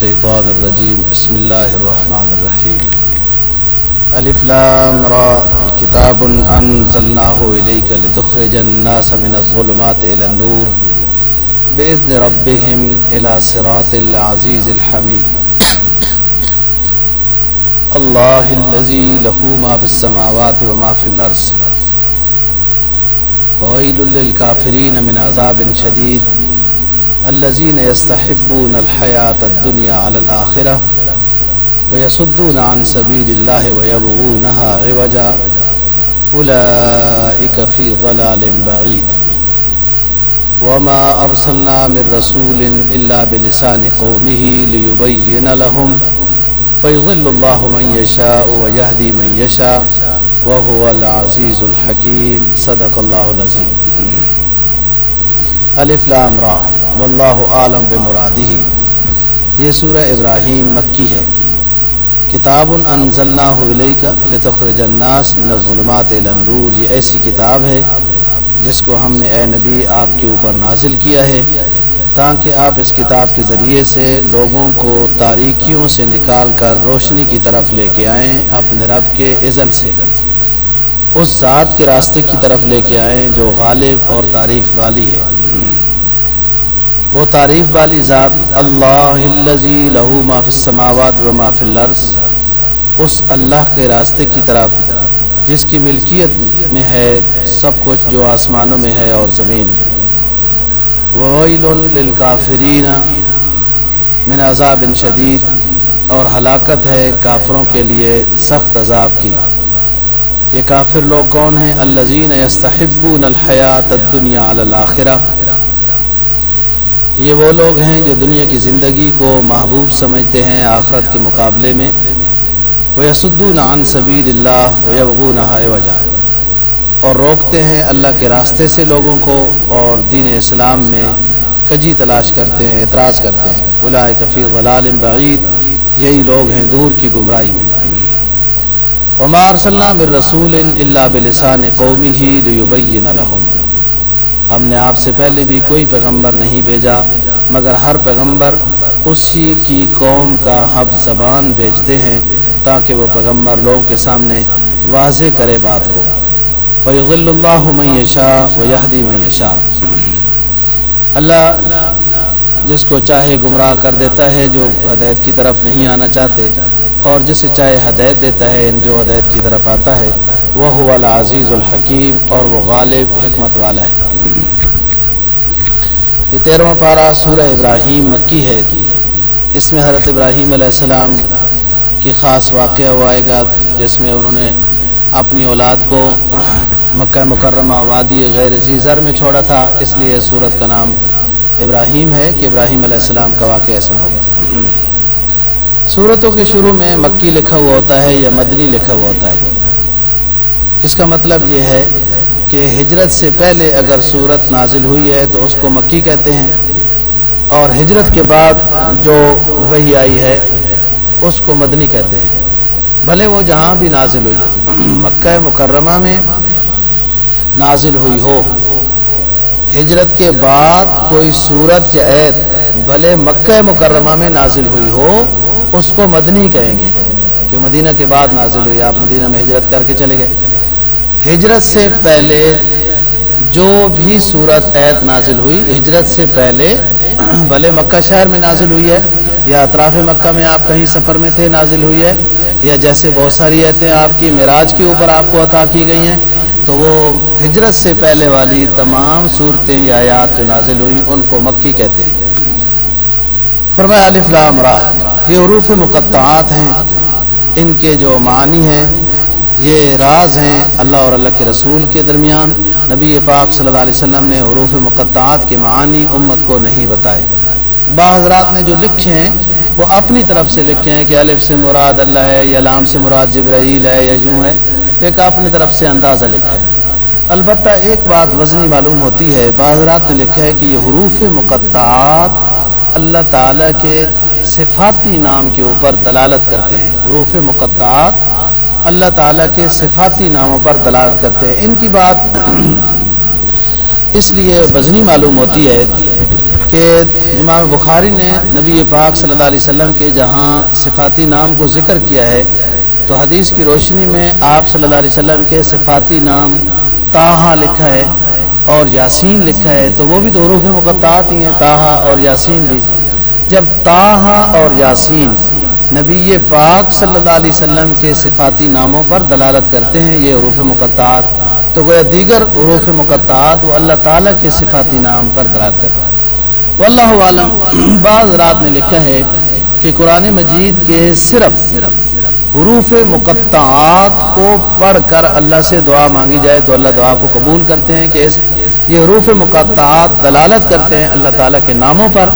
أعوذ بالله الشيطان الرجيم. بسم الله الرحمن الرحيم. ألف لام را. كتاب أنزلناه إليك لتخرج الناس من الظلمات إلى النور. بإذن ربهم إلى صراط العزيز الحميد. الله الذي له ما في السماوات وما في الأرض. وويل للكافرين من عذاب شديد. الذين يستحبون الحياة الدنيا على الآخرة ويصدون عن سبيل الله ويبغونها عوجا أولئك في ضلال بعيد وما أرسلنا من رسول إلا بلسان قومه ليبين لهم فيضل الله من يشاء ويهدي من يشاء وهو العزيز الحكيم صدق الله العظيم. الف لام را. واللہ عالم بمرادہ یہ سورہ ابراہیم مکی ہے۔ کتاب انزلناہ الیک لتخرج الناس من الظلمات الى النور۔ یہ ایسی کتاب ہے جس کو ہم نے اے نبی آپ کے اوپر نازل کیا ہے تاکہ آپ اس کتاب کے ذریعے سے لوگوں کو تاریکیوں سے نکال کر روشنی کی طرف لے کے آئیں اپنے رب کے عزل سے۔ اس ذات کے راستے کی طرف لے کے آئیں جو غالب اور تعریف والی ہے۔ وہ تعریف والی ذات اللہ الذی لہو ما فی السماوات و ما فی الارض، اس اللہ کے راستے کی طرف، جس کی ملکیت میں ہے، سب کچھ جو آسمانوں میں ہے اور زمین میں۔ وویل للکافرین من عذاب شدید، اور ہلاکت ہے کافروں کے لیے سخت عذاب کی۔ یہ کافر لوگ کون ہیں؟ الذین یستحبون الحیات الدنیا علی الاخرہ۔ یہ وہ لوگ ہیں جو دنیا کی زندگی کو محبوب سمجھتے ہیں آخرت کے مقابلے میں۔ وہ یسدون عن سبیل اللہ و یبغون وجہ اور روکتے ہیں اللہ کے راستے سے لوگوں کو اور دین اسلام میں کجی تلاش کرتے ہیں، اعتراض کرتے ہیں۔ بلائے کفی غلال بعید، یہی لوگ ہیں دور کی گمراہی میں۔ عمار صلی اللہ رسول اللہ بلسان قومی ہی لیبین لہم ہم نے آپ سے پہلے بھی کوئی پیغمبر نہیں بھیجا، مگر ہر پیغمبر اسی کی قوم کا حب زبان بھیجتے ہیں تاکہ وہ پیغمبر لوگوں کے سامنے واضح کرے بات کو۔ فیغل اللہ میشا و یہدی میشا اللہ جس کو چاہے گمراہ کر دیتا ہے جو ہدایت کی طرف نہیں آنا چاہتے، اور جسے چاہے ہدایت دیتا ہے یعنی جو ہدایت کی طرف آتا ہے وہ والا عزیز الحکیم اور وہ غالب حکمت والا ہے۔ یہ تیرواں پارہ سورہ ابراہیم مکی ہے۔ اس میں حضرت ابراہیم علیہ السلام کی خاص واقعہ ہوا گا جس میں انہوں نے اپنی اولاد کو مکہ مکرمہ وادی غیر زیزر میں چھوڑا تھا۔ اس لیے سورت کا نام ابراہیم ہے کہ ابراہیم علیہ السلام کا واقعہ اس میں ہوگا۔ صورتوں کے شروع میں مکی لکھا ہوا ہوتا ہے یا مدنی لکھا ہوا ہوتا ہے۔ اس کا مطلب یہ ہے کہ ہجرت سے پہلے اگر صورت نازل ہوئی ہے تو اس کو مکی کہتے ہیں اور ہجرت کے بعد جو وہی آئی ہے اس کو مدنی کہتے ہیں۔ بھلے وہ جہاں بھی نازل ہوئی، مکہ مکرمہ میں نازل ہوئی ہو۔ ہجرت کے بعد کوئی صورت یا عید بھلے مکہ مکرمہ میں نازل ہوئی ہو، اس کو مدنی کہیں گے کہ مدینہ کے بعد نازل ہوئی، آپ مدینہ میں ہجرت کر کے چلے گئے۔ ہجرت سے پہلے جو بھی صورت عید نازل ہوئی، ہجرت سے پہلے، بھلے مکہ شہر میں نازل ہوئی ہے، یا اطراف مکہ میں آپ کہیں سفر میں تھے، نازل ہوئی ہے، یا جیسے بہت ساری ایتیں آپ کی معراج کے اوپر آپ کو عطا کی گئی ہیں، تو وہ ہجرت سے پہلے والی تمام صورتیں یا آیات جو نازل ہوئی، ان کو مکی کہتے ہیں۔ فرمایا، الف لام را یہ عروف مقطعات ہیں، ان کے جو معنی ہیں یہ راز ہیں اللہ اور اللہ کے رسول کے درمیان۔ نبی پاک صلی اللہ علیہ وسلم نے حروف مقطعات کے معانی امت کو نہیں بتائے۔ بعض رات نے جو لکھے ہیں، وہ اپنی طرف سے لکھے ہیں کہ الف سے مراد اللہ ہے یا لام سے مراد جبرائیل ہے یا یوں ہے، ایک اپنی طرف سے اندازہ لکھا ہے۔ البتہ ایک بات وزنی معلوم ہوتی ہے، بعض رات نے لکھا ہے کہ یہ حروف مقطعات اللہ تعالیٰ کے صفاتی نام کے اوپر دلالت کرتے ہیں۔ حروف مقطعات اللہ تعالیٰ کے صفاتی ناموں پر دلالت کرتے ہیں۔ ان کی بات اس لیے وزنی معلوم ہوتی ہے کہ امام بخاری نے نبی پاک صلی اللہ علیہ وسلم کے جہاں صفاتی نام کو ذکر کیا ہے، تو حدیث کی روشنی میں آپ صلی اللہ علیہ وسلم کے صفاتی نام تاہا لکھا ہے اور یاسین لکھا ہے۔ تو وہ بھی تو حروف مقطعات ہی ہیں تاہا اور یاسین بھی۔ جب تاہا اور یاسین نبی پاک صلی اللہ علیہ وسلم کے صفاتی ناموں پر دلالت کرتے ہیں، یہ عروف مقطعات۔ تو گویا دیگر عروف مقطعات وہ اللہ تعالیٰ کے صفاتی نام پر دلالت کرتے ہیں۔ واللہ عالم، بعض رات نے لکھا ہے کہ قرآن مجید کے صرف حروف مقطعات کو پڑھ کر اللہ سے دعا مانگی جائے تو اللہ دعا کو قبول کرتے ہیں کہ اس یہ حروف مقطعات دلالت کرتے ہیں اللہ تعالیٰ کے ناموں پر۔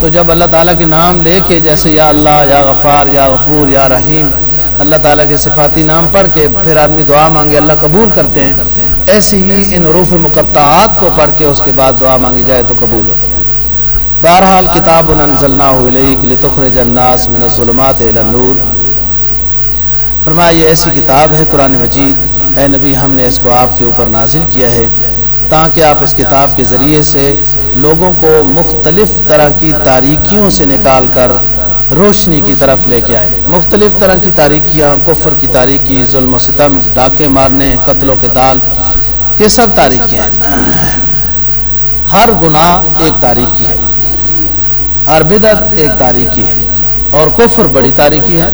تو جب اللہ تعالیٰ کے نام لے کے جیسے یا اللہ، یا غفار، یا غفور، یا رحیم، اللہ تعالیٰ کے صفاتی نام پڑھ کے پھر آدمی دعا مانگے، اللہ قبول کرتے ہیں۔ ایسی ہی ان حروف مقطعات کو پڑھ کے اس کے بعد دعا مانگی جائے تو قبول ہو۔ بہرحال کتاب لتخرج الناس من الظلمات الى النور۔ فرمایا، یہ ایسی کتاب ہے قرآن مجید۔ اے نبی، ہم نے اس کو آپ کے اوپر نازل کیا ہے۔ تاکہ آپ اس کتاب کے ذریعے سے لوگوں کو مختلف طرح کی تاریکیوں سے نکال کر روشنی کی طرف لے کے آئے۔ مختلف طرح کی تاریکیاں، کفر کی تاریکی، ظلم و ستم، ڈاکے مارنے قتل و قتال یہ سب تاریکیاں ہیں۔ ہر گناہ ایک تاریخی ہے۔ ہر بدت ایک تاریخی ہے۔ اور کفر بڑی تاریخی ہے۔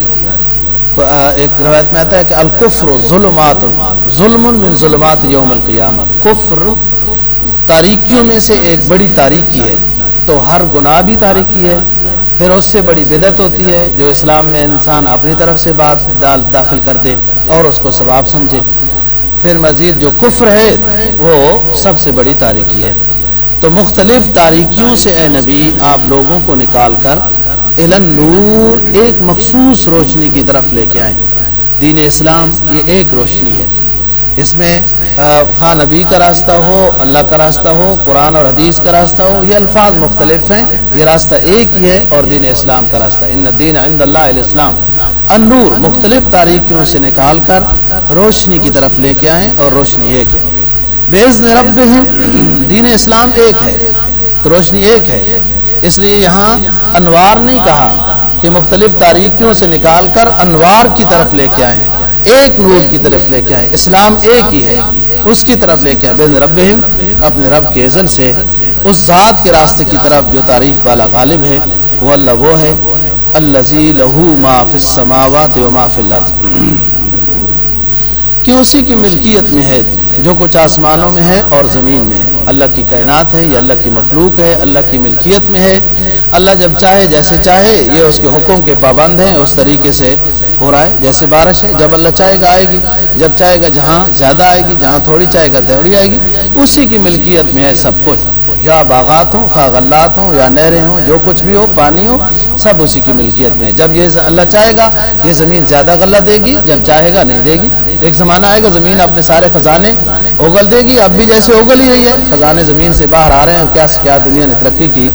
ایک روایت میں آتا ہے کہ الکفر ظلمات ظلم من ظلمات یوم القیامہ کفر تاریکیوں میں سے ایک بڑی تاریکی ہے۔ تو ہر گناہ بھی تاریکی ہے، پھر اس سے بڑی بدت ہوتی ہے جو اسلام میں انسان اپنی طرف سے بات داخل کر دے اور اس کو ثواب سمجھے۔ پھر مزید جو کفر ہے، وہ سب سے بڑی تاریکی ہے۔ تو مختلف تاریکیوں سے اے نبی، آپ لوگوں کو نکال کر نور ایک مخصوص روشنی کی طرف لے کے آئیں۔ دین اسلام یہ ایک روشنی ہے۔ اس میں خان نبی کا راستہ ہو، اللہ کا راستہ ہو، قرآن اور حدیث کا راستہ ہو، یہ الفاظ مختلف ہیں۔ یہ راستہ ایک ہی ہے اور دین اسلام کا راستہ۔ ان دین عند اللہ علیہ السلام۔ النور مختلف تاریکیوں سے نکال کر روشنی کی طرف لے کے آئیں اور روشنی ایک ہے۔ بیز رب دین اسلام ایک ہے۔ تو روشنی ایک ہے۔ اس لیے یہاں انوار نہیں کہا کہ مختلف تاریخیوں سے نکال کر انوار کی طرف لے کے آئے ایک نور کی طرف لے کے آئے اسلام ایک ہی ہے، اس کی طرف لے کے آئے بین رب اپنے رب کے عزن سے، اس ذات کے راستے کی طرف جو تاریخ والا غالب ہے، وہ اللہ وہ ہے الزی لہو ما فی السماوات و ما فی الارض۔ کہ اسی کی ملکیت میں ہے، جو کچھ آسمانوں میں ہے اور زمین میں ہے۔ اللہ کی کائنات ہے، یہ اللہ کی مخلوق ہے، اللہ کی ملکیت میں ہے۔ اللہ جب چاہے، جیسے چاہے، یہ اس کے حکم کے پابند ہیں، اس طریقے سے ہو رہا ہے۔ جیسے بارش ہے، جب اللہ چاہے گا آئے گی۔ جب چاہے گا جہاں زیادہ آئے گی، جہاں تھوڑی چاہے گا تھوڑی آئے گی۔ اسی کی ملکیت میں ہے سب کچھ۔ یا باغات ہوں، خواہ غلات ہوں یا نہریں ہوں، جو کچھ بھی ہو، پانی ہو، سب اسی کی ملکیت میں ہے۔ جب یہ اللہ چاہے گا، یہ زمین زیادہ غلہ دے گی، جب چاہے گا، نہیں دے گی۔ ایک زمانہ آئے گا، زمین اپنے سارے خزانے اگل دے گی، اب بھی جیسے اگل ہی رہی ہے۔ خزانے زمین سے باہر آ رہے ہیں کیا کیا دنیا نے ترقی کی۔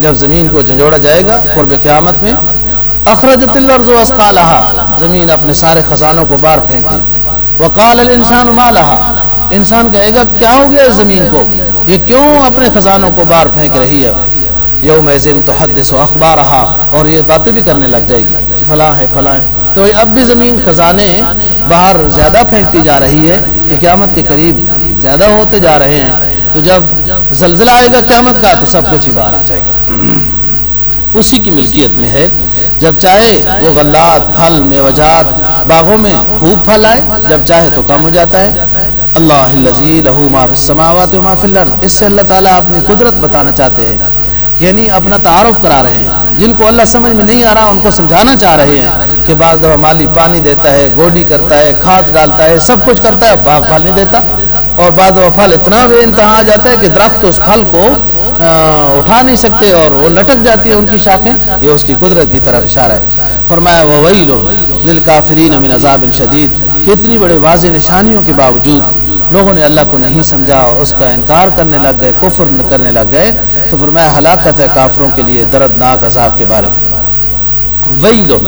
جب زمین کو جھنجوڑا جائے گا قرب قیامت میں، اخرجت الارض اسقالها زمین اپنے سارے خزانوں کو باہر پھینک دی۔ وقال الانسان ما لها. انسان کہے گا، کیا ہو گیا زمین کو؟ یہ کیوں اپنے خزانوں کو باہر پھینک رہی ہے? یوم تو حد و اخبار رہا اور یہ باتیں بھی کرنے لگ جائے گی کہ فلاں ہے فلاں ہے۔ تو اب بھی زمین خزانے باہر زیادہ پھینکتی جا رہی ہے کہ قیامت کے قریب زیادہ ہوتے جا رہے ہیں۔ تو جب زلزلہ آئے گا قیامت کا تو سب کچھ ہی باہر آ جائے گا۔ اسی کی ملکیت میں ہے، جب چاہے وہ غلات، پھل میں وجات باغوں میں خوب پھل آئے جب چاہے تو کم ہو جاتا ہے۔ اللہ لہو ما فی السماوات و ما فی الارض، اس سے اللہ تعالیٰ اپنی قدرت بتانا چاہتے ہیں۔ یعنی اپنا تعارف کرا رہے ہیں۔ جن کو اللہ سمجھ میں نہیں آ رہا، ان کو سمجھانا چاہ رہے ہیں کہ بعض دفعہ مالی پانی دیتا ہے، گوڈی کرتا ہے، کھاد ڈالتا ہے، سب کچھ کرتا ہے، باغ پھل نہیں دیتا۔ اور بعض دفعہ پھل اتنا بے انتہا آ جاتا ہے کہ درخت اس پھل کو اٹھا نہیں سکتے اور وہ لٹک جاتی ہے ان کی شاخیں، یہ اس کی قدرت کی طرف اشارہ ہے۔ فرمایا وہ وہی من عذاب شدید کتنی بڑے واضح نشانیوں کے باوجود لوگوں نے اللہ کو نہیں سمجھا اور اس کا انکار کرنے لگ گئے، کفر کرنے لگ گئے۔ تو فرمایا، ہلاکت ہے کافروں کے لیے دردناک عذاب کے بارے میں۔ وہی لو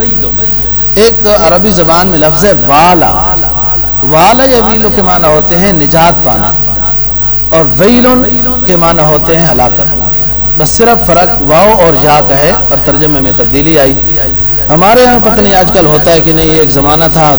ایک عربی زبان میں لفظ ہے والا۔ والا یا ویلو کے معنی ہوتے ہیں نجات پانا۔ اور ویلن کے معنی ہوتے ہیں ہلاکت۔ بس صرف فرق واؤ اور یا کا ہے اور ترجمے میں تبدیلی آئی۔ ہمارے یہاں پتہ نہیں آج کل ہوتا ہے کہ نہیں ایک زمانہ تھا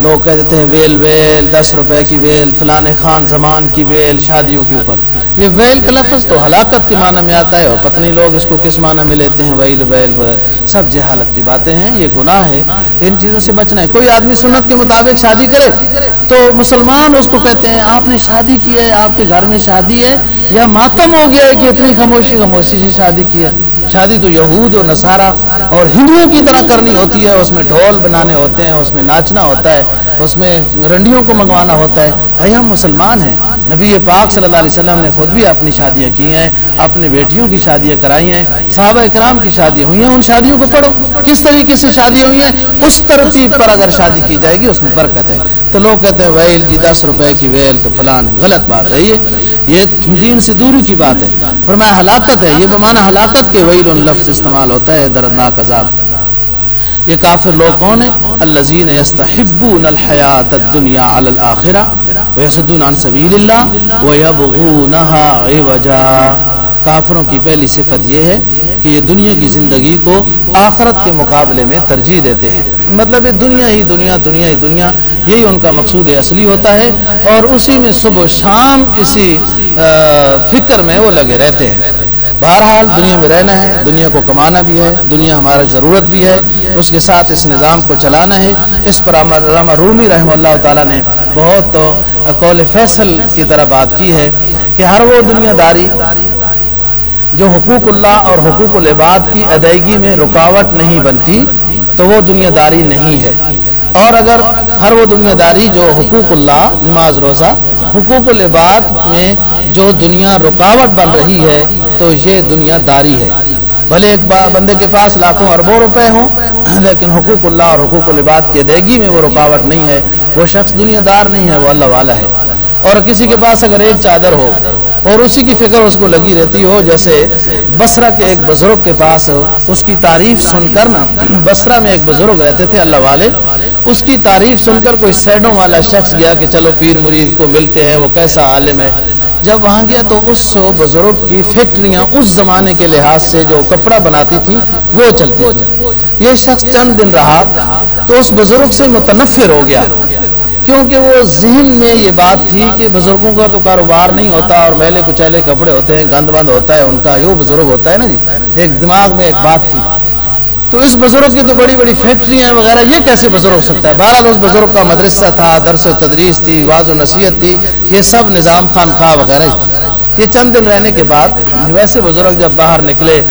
لوگ کہہ دیتے ہیں ویل ویل، دس روپے کی ویل فلاں خان زمان کی ویل، شادیوں کے اوپر۔ یہ ویل کا لفظ تو ہلاکت کے معنی میں آتا ہے اور پتنی لوگ اس کو کس معنی میں لیتے ہیں؟ Well well well. سب جہالت کی باتیں ہیں، یہ گناہ ہے۔ ان چیزوں سے بچنا ہے۔ کوئی آدمی سنت کے مطابق شادی کرے تو مسلمان اس کو کہتے ہیں، آپ نے شادی کی ہے، آپ کے گھر میں شادی ہے، یا ماتم ہو گیا ہے کہ اتنی خاموشی خاموشی سے شادی کی ہے۔ شادی تو یہود اور نصارہ اور ہندوؤں کی طرح کرنی ہوتی ہے، اس میں ڈھول بنانے ہوتے ہیں، اس میں ناچنا ہوتا ہے، اس میں رنڈیوں کو منگوانا ہوتا ہے۔ بھائی ہم مسلمان ہیں۔ نبی پاک صلی اللہ علیہ وسلم نے خود بھی اپنی شادیاں کی ہیں، اپنی بیٹیوں کی شادیاں کرائی ہیں، صحابہ اکرام کی شادیاں ہوئی ہیں، ان شادیوں کو پڑھو۔ کس طریقے سے شادیاں ہوئی ہیں؟ اس ترتیب پر اگر شادی کی جائے گی، اس میں برکت ہے۔ تو لوگ کہتے ہیں، ویل جی دس روپے کی ویل تو فلان غلط بات ہے یہ۔ یہ دین سے دوری کی بات ہے۔ فرمایا ہلاکت ہے۔ یہ بمانا ہلاکت کے ویل ان لفظ استعمال ہوتا ہے، دردناک عذاب۔ یہ کافر لوگ کون ہیں؟ الذين يستحبون الحیات الدنیا علی الاخرہ۔ ويصدون عن سبیل اللہ ويبغونها عوجا کافروں کی پہلی صفت یہ ہے کہ یہ دنیا کی زندگی کو آخرت کے مقابلے میں ترجیح دیتے ہیں۔ مطلب دنیا ہی دنیا دنیا ہی دنیا، یہی ان کا مقصود اصلی ہوتا ہے اور اسی میں صبح و شام اسی فکر میں وہ لگے رہتے ہیں۔ بہرحال دنیا میں رہنا ہے، دنیا کو کمانا بھی ہے، دنیا ہمارا ضرورت بھی ہے، اس کے ساتھ اس نظام کو چلانا ہے۔ اس پر علامہ رومی رحمہ اللہ تعالیٰ نے بہت قول فیصل کی طرح بات کی ہے کہ ہر وہ دنیا داری جو حقوق اللہ اور حقوق العباد کی ادائیگی میں رکاوٹ نہیں بنتی تو وہ دنیا داری نہیں ہے۔ اور اگر ہر وہ دنیا داری جو حقوق اللہ، نماز روزہ، حقوق العباد میں جو دنیا رکاوٹ بن رہی ہے تو یہ دنیا داری ہے۔ بھلے ایک بندے کے پاس لاکھوں اربوں روپے ہوں، لیکن حقوق اللہ اور حقوق العباد کی ادائیگی میں وہ رکاوٹ نہیں ہے، وہ شخص دنیا دار نہیں ہے، وہ اللہ والا ہے۔ اور کسی کے پاس اگر ایک چادر ہو اور اسی کی فکر اس کو لگی رہتی ہو، جیسے بسرا کے ایک بزرگ کے پاس اس کی تعریف سن کر نا بسرا میں ایک بزرگ رہتے تھے اللہ والے، اس کی تعریف سن کر کوئی سیڈوں والا شخص گیا کہ چلو پیر مرید کو ملتے ہیں، وہ کیسا عالم ہے۔ جب وہاں گیا تو اس بزرگ کی فیکٹریاں اس زمانے کے لحاظ سے جو کپڑا بناتی تھی، وہ چلتی تھی۔ یہ شخص چند دن رہا تو اس بزرگ سے متنفر ہو گیا۔ کیونکہ وہ ذہن میں یہ بات تھی کہ بزرگوں کا تو کاروبار نہیں ہوتا اور میلے کچیلے کپڑے ہوتے ہیں گند بند ہوتا ہے، ان کا یہ بزرگ ہوتا ہے نا جی۔ ایک دماغ میں ایک بات تھی۔ تو اس بزرگ کی تو بڑی بڑی فیکٹریاں وغیرہ، یہ کیسے بزرگ ہو سکتا ہے؟ بہرحال اس بزرگ کا مدرسہ تھا، درس و تدریس تھی واض و نصیحت تھی، یہ سب نظام خان خواہ وغیرہ یہ چند دن رہنے کے بعد ویسے بزرگ جب باہر نکلے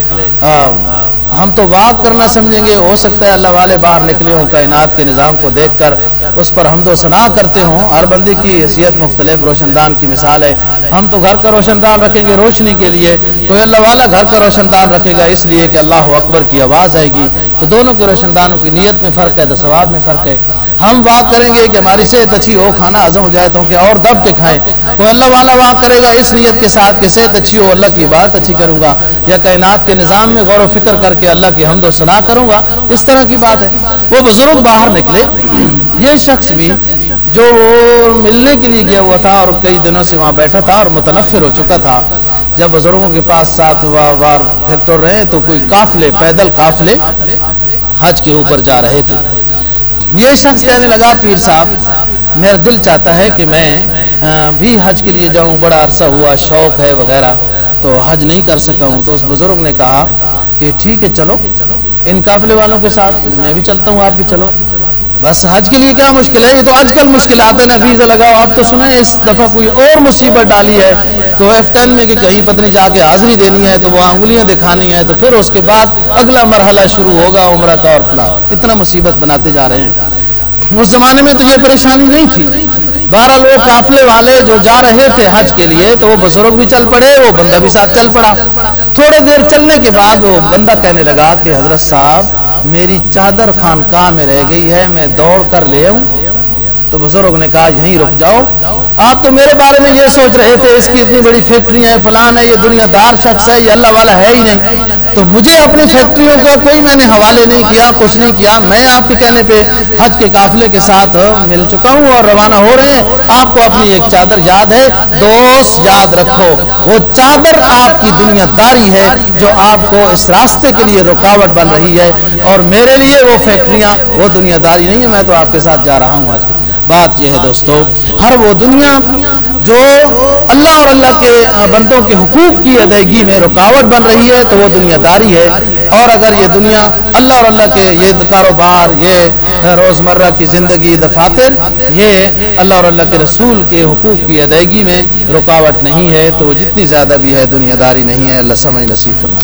ہم تو واق کرنا سمجھیں گے، ہو سکتا ہے اللہ والے باہر نکلے ہوں، کائنات کے نظام کو دیکھ کر اس پر ہم و ثنا کرتے ہوں۔ ہر بندی کی حیثیت مختلف روشن دان کی مثال ہے۔ ہم تو گھر کا روشن دان رکھیں گے روشنی کے لیے۔ کوئی اللہ والا گھر کا روشن دان رکھے گا، اس لیے کہ اللہ اکبر کی آواز آئے گی۔ تو دونوں کے روشن دانوں کی نیت میں فرق ہے تو ثواب میں فرق ہے۔ ہم واق کریں گے کہ ہماری صحت اچھی ہو، کھانا ہزم ہو جائے تو کہ اور دب کے کھائیں۔ کوئی اللہ والا واق کرے گا، اس نیت کے ساتھ کہ صحت اچھی ہو، اللہ کی بات اچھی کروں گا۔ یا کائنات کے نظام میں غور و فکر کر کے اللہ کی حمد و سنا کروں گا، اس طرح کی بات ہے۔ وہ بزرگ باہر نکلے۔ یہ شخص بھی جو ملنے کے لیے گیا ہوا تھا اور کئی دنوں سے وہاں بیٹھا تھا اور متنفر ہو چکا تھا۔ جب بزرگوں کے پاس ساتھ وار پھر ٹر رہے تو کوئی قافلے، پیدل قافلے حج کے اوپر جا رہے تھے۔ یہ شخص کہنے لگا، پیر صاحب، میرا دل چاہتا ہے کہ میں بھی حج کے لیے جاؤں، بڑا عرصہ ہوا، شوق ہے وغیرہ، تو حج نہیں کر سکا ہوں۔ تو اس بزرگ نے کہا کہ ٹھیک ہے، چلو۔ ان قافلے والوں کے ساتھ میں بھی چلتا ہوں، آپ بھی چلو۔ بس حج کے لیے کیا مشکل ہے؟ یہ تو آج کل مشکلات ہیں نا ویزا لگاؤ آپ تو سنیں، اس دفعہ کوئی اور مصیبت ڈالی ہے تو ایف ٹین میں کہ کہیں پتنی جا کے حاضری دینی ہے، تو وہ انگلیاں دکھانی ہے تو پھر اس کے بعد اگلا مرحلہ شروع ہوگا عمرہ کا اور فلاں اتنا مصیبت بناتے جا رہے ہیں۔ اس زمانے میں تو یہ پریشانی نہیں تھی۔ بہرحال وہ قافلے والے جو جا رہے تھے حج کے لیے، تو وہ بزرگ بھی چل پڑے، وہ بندہ بھی ساتھ چل پڑا۔ تھوڑے دیر چلنے کے بعد وہ بندہ کہنے لگا کہ حضرت صاحب، میری چادر خانقاہ میں رہ گئی ہے، میں دوڑ کر لے آؤں۔ تو بزرگ نے کہا یہیں رک جاؤ۔ آپ تو میرے بارے میں یہ سوچ رہے تھے، اس کی اتنی بڑی فیکٹریاں ہیں فلان ہے، یہ دنیا دار شخص ہے، یہ اللہ والا ہے ہی نہیں۔ تو مجھے اپنی فیکٹریوں کا کوئی میں نے حوالے نہیں کیا، کچھ نہیں کیا۔ میں آپ کے کہنے پہ حج کے قافلے کے ساتھ مل چکا ہوں اور روانہ ہو رہے ہیں۔ آپ کو اپنی ایک چادر یاد ہے۔ دوست یاد رکھو، وہ چادر آپ کی دنیا داری ہے جو آپ کو اس راستے کے لیے رکاوٹ بن رہی ہے۔ اور میرے لیے وہ فیکٹریاں، وہ دنیا داری نہیں ہے۔ میں تو آپ کے ساتھ جا رہا ہوں آج بات یہ ہے دوستو، ہر وہ دنیا جو اللہ اور اللہ کے بندوں کے حقوق کی ادائیگی میں رکاوٹ بن رہی ہے، تو وہ دنیا داری ہے۔ اور اگر یہ دنیا اللہ اور اللہ کے یہ کاروبار، یہ روزمرہ کی زندگی دفاتر، یہ اللہ اور اللہ کے رسول کے حقوق کی ادائیگی میں رکاوٹ نہیں ہے، تو وہ جتنی زیادہ بھی ہے دنیا داری نہیں ہے۔ اللہ سمجھ نصیب فرما